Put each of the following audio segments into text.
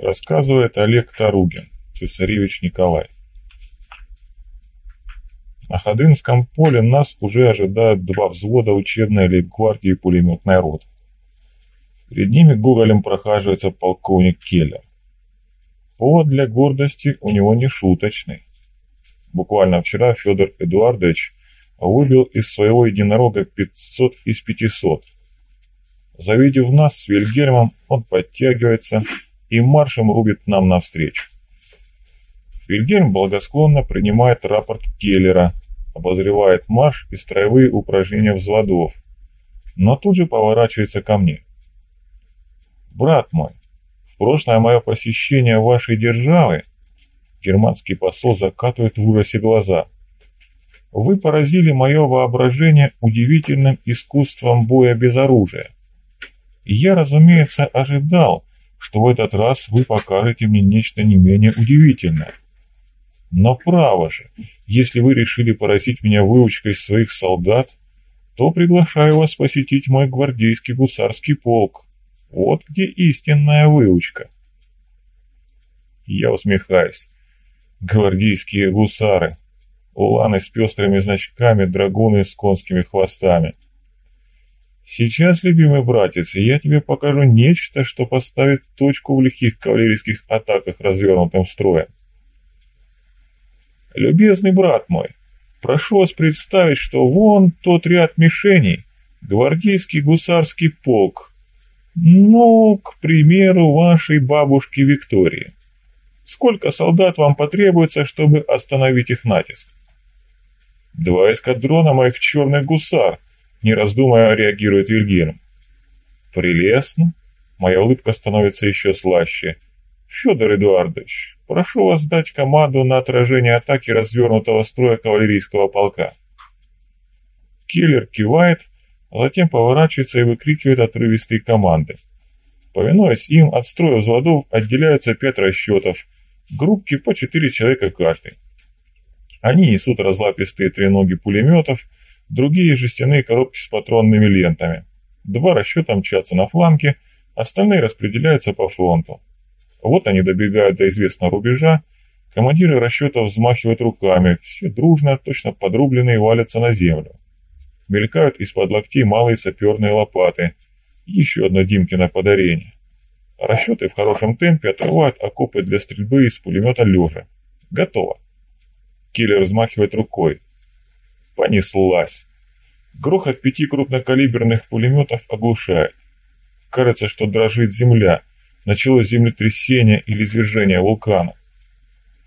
Рассказывает Олег Таругин, цесаревич Николай. На Ходынском поле нас уже ожидают два взвода учебной лейб-гвардии и пулеметной роты. Перед ними гоголем прохаживается полковник Келлер. Повод для гордости у него не шуточный. Буквально вчера Федор Эдуардович выбил из своего единорога 500 из 500. Завидев нас с Вильгельмом, он подтягивается и маршем рубит нам навстречу. Вильгельм благосклонно принимает рапорт Келлера, обозревает марш и строевые упражнения взводов, но тут же поворачивается ко мне. «Брат мой, в прошлое мое посещение вашей державы Германский посол закатывает в ужасе глаза. Вы поразили мое воображение удивительным искусством боя без оружия. Я, разумеется, ожидал, что в этот раз вы покажете мне нечто не менее удивительное. Но право же, если вы решили поразить меня выучкой своих солдат, то приглашаю вас посетить мой гвардейский гусарский полк. Вот где истинная выучка. Я усмехаюсь. Гвардейские гусары. Уланы с пестрыми значками, драгуны с конскими хвостами. Сейчас, любимый братец, я тебе покажу нечто, что поставит точку в лихих кавалерийских атаках развернутым строем. Любезный брат мой, прошу вас представить, что вон тот ряд мишеней, гвардейский гусарский полк, ну, к примеру, вашей бабушки Виктории. Сколько солдат вам потребуется, чтобы остановить их натиск? Два эскадрона моих черных гусар, не раздумывая, реагирует Вильгельм. Прелестно. Моя улыбка становится еще слаще. Федор Эдуардович, прошу вас дать команду на отражение атаки развернутого строя кавалерийского полка. Киллер кивает, а затем поворачивается и выкрикивает отрывистые команды. Повинуясь им, от строя взводов отделяются пять расчетов, группки по четыре человека каждый. Они несут разлапистые треноги пулеметов, другие жестяные коробки с патронными лентами. Два расчета мчатся на фланге, остальные распределяются по фронту. Вот они добегают до известного рубежа, командиры расчетов взмахивают руками, все дружно, точно подрубленные валятся на землю. Мелькают из-под локтей малые саперные лопаты. Еще одно Димкино подарение. Расчеты в хорошем темпе отрывают окопы для стрельбы из пулемета лежа. Готово. Киллер взмахивает рукой. Понеслась. Грохот пяти крупнокалиберных пулеметов оглушает. Кажется, что дрожит земля. Началось землетрясение или извержение вулкана.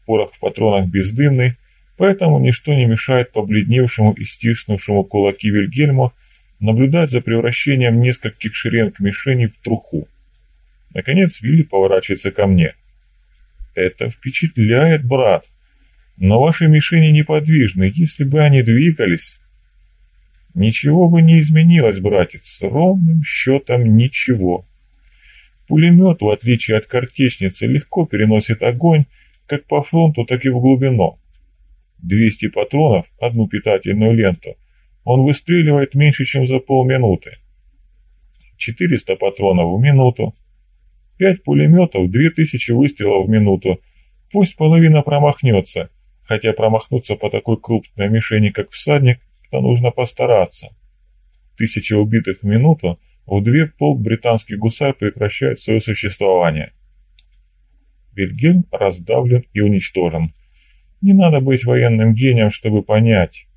Порох в патронах бездымный, поэтому ничто не мешает побледневшему и стиснувшему кулаки Вильгельму наблюдать за превращением нескольких шеренг мишеней в труху. Наконец Вилли поворачивается ко мне. «Это впечатляет, брат. Но ваши мишени неподвижны. Если бы они двигались...» «Ничего бы не изменилось, братец. Ровным счетом ничего. Пулемет, в отличие от картечницы, легко переносит огонь как по фронту, так и в глубину. 200 патронов, одну питательную ленту, он выстреливает меньше, чем за полминуты. 400 патронов в минуту, Пять пулеметов, две тысячи выстрелов в минуту. Пусть половина промахнется, хотя промахнуться по такой крупной мишени, как всадник, то нужно постараться. Тысяча убитых в минуту, в две полк британских гусар прекращает свое существование. Вильгельм раздавлен и уничтожен. Не надо быть военным гением, чтобы понять.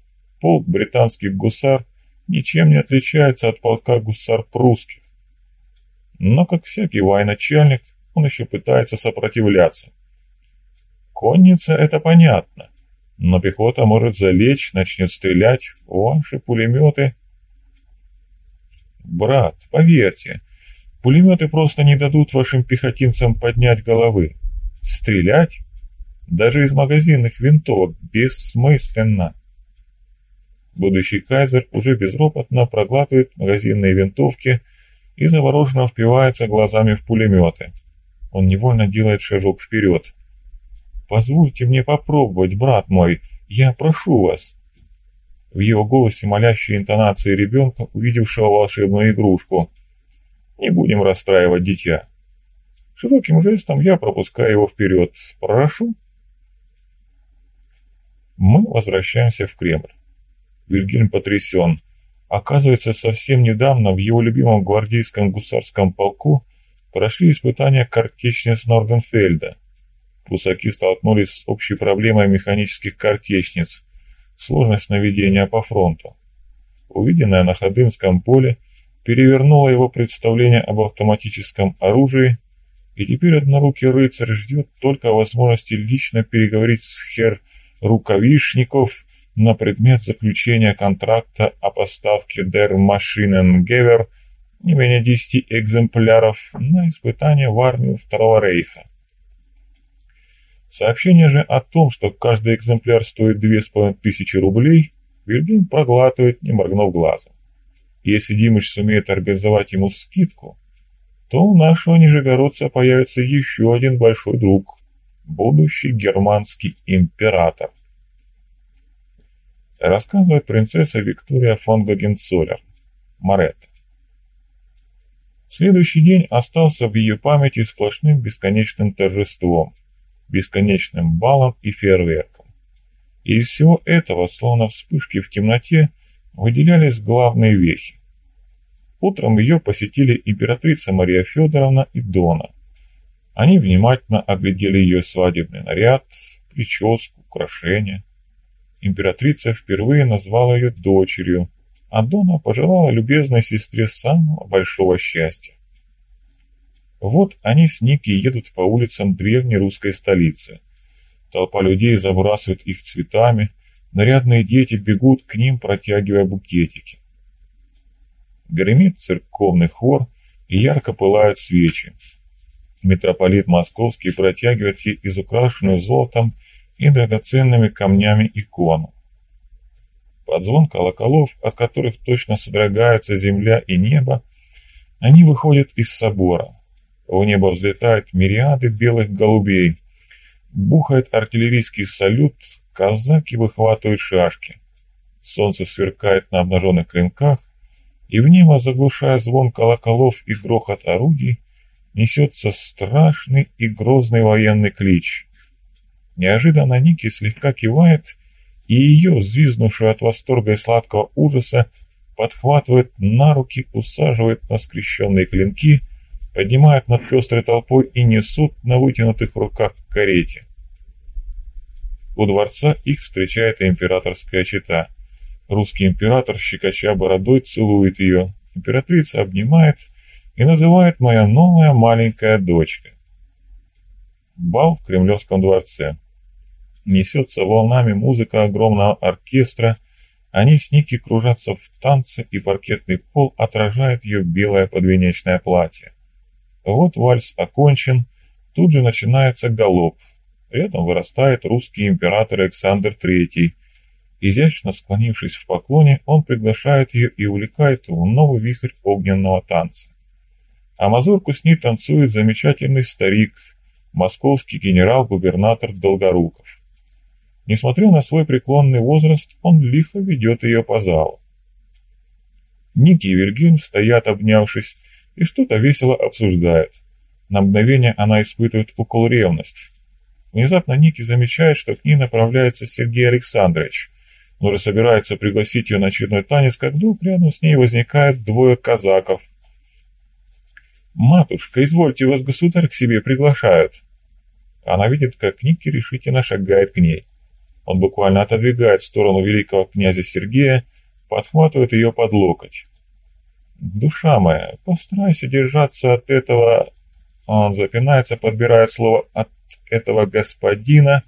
Полк британских гусар ничем не отличается от полка гусар прусских. Но, как всякий военачальник, он еще пытается сопротивляться. Конница — это понятно, но пехота может залечь, начнет стрелять, ваши пулеметы... Брат, поверьте, пулеметы просто не дадут вашим пехотинцам поднять головы. Стрелять? Даже из магазинных винтовок бессмысленно. Будущий кайзер уже безропотно проглатывает магазинные винтовки — и завороженно впивается глазами в пулеметы. Он невольно делает шажок вперед. «Позвольте мне попробовать, брат мой, я прошу вас!» В его голосе молящие интонации ребенка, увидевшего волшебную игрушку. «Не будем расстраивать дитя. Широким жестом я пропускаю его вперед. Прошу. Мы возвращаемся в Кремль. Вильгельм потрясен. Оказывается, совсем недавно в его любимом гвардейском гусарском полку прошли испытания картечниц Норденфельда. Прусаки столкнулись с общей проблемой механических картечниц, сложность наведения по фронту. Увиденное на Ходынском поле перевернуло его представление об автоматическом оружии, и теперь однорукий рыцарь ждет только возможности лично переговорить с хер Рукавишников на предмет заключения контракта о поставке Der Maschinengewehr не менее 10 экземпляров на испытание в армию Второго Рейха. Сообщение же о том, что каждый экземпляр стоит 2500 рублей, Вильгельм проглатывает, не моргнув глазом. Если Димыч сумеет организовать ему скидку, то у нашего нижегородца появится еще один большой друг – будущий германский император. Рассказывает принцесса Виктория фон Гогенцоллер, Моретто. Следующий день остался в ее памяти сплошным бесконечным торжеством, бесконечным балом и фейерверком. И из всего этого, словно вспышки в темноте, выделялись главные вехи. Утром ее посетили императрица Мария Федоровна и Дона. Они внимательно оглядели ее свадебный наряд, прическу, украшения. Императрица впервые назвала ее дочерью, а Дона пожелала любезной сестре самого большого счастья. Вот они с Ники едут по улицам древней русской столицы. Толпа людей забрасывает их цветами, нарядные дети бегут к ним, протягивая букетики. Гремит церковный хор и ярко пылают свечи. Митрополит Московский протягивает ей изукрашенную золотом и драгоценными камнями икону. Под звон колоколов, от которых точно содрогаются земля и небо, они выходят из собора. В небо взлетают мириады белых голубей. Бухает артиллерийский салют, казаки выхватывают шашки. Солнце сверкает на обнаженных клинках, и в небо, заглушая звон колоколов и грохот орудий, несется страшный и грозный военный клич. Неожиданно Ники слегка кивает, и ее, взвизнувшую от восторга и сладкого ужаса, подхватывает на руки, усаживает на скрещенные клинки, поднимает над пестрой толпой и несут на вытянутых руках к карете. У дворца их встречает императорская чета. Русский император, щекоча бородой, целует ее. Императрица обнимает и называет «моя новая маленькая дочка». Бал в Кремлевском дворце. Несется волнами музыка огромного оркестра, они с Ники кружатся в танце, и паркетный пол отражает ее белое подвенечное платье. Вот вальс окончен, тут же начинается галоп. Рядом вырастает русский император Александр III, Изящно склонившись в поклоне, он приглашает ее и увлекает в новый вихрь огненного танца. А мазурку с ней танцует замечательный старик, московский генерал-губернатор Долгоруков. Несмотря на свой преклонный возраст, он лихо ведет ее по залу. Ники и Вильгельм стоят, обнявшись, и что-то весело обсуждают. На мгновение она испытывает укол ревности. Внезапно Ники замечает, что к ней направляется Сергей Александрович – уже собирается пригласить ее на очередной танец, как вдруг рядом с ней возникает двое казаков. «Матушка, извольте, вас государь к себе приглашают». Она видит, как Ники решительно шагает к ней. Он буквально отодвигает в сторону великого князя Сергея, подхватывает ее под локоть. «Душа моя, постарайся держаться от этого...» Он запинается, подбирает слово «от этого господина...»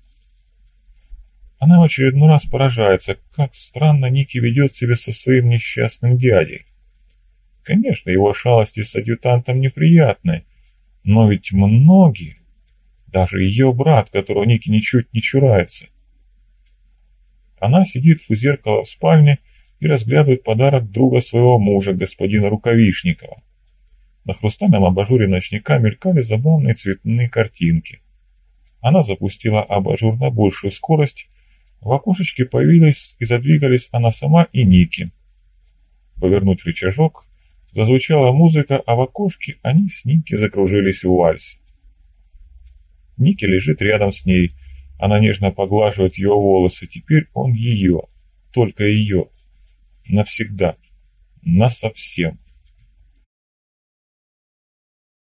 Она в очередной раз поражается, как странно Ники ведет себя со своим несчастным дядей. Конечно, его шалости с адъютантом неприятны, но ведь многие, даже ее брат, которого Ники ничуть не чурается. Она сидит у зеркала в спальне и разглядывает подарок друга своего мужа, господина Рукавишникова. На хрустальном абажуре ночника мелькали забавные цветные картинки. Она запустила абажур на большую скорость в окошечке появилась и задвигались она сама и Ники. Повернуть рычажок, зазвучала музыка, а в окошке они с Ники закружились в вальс. Ники лежит рядом с ней. Она нежно поглаживает его волосы. Теперь он ее. Только ее. Навсегда. Насовсем.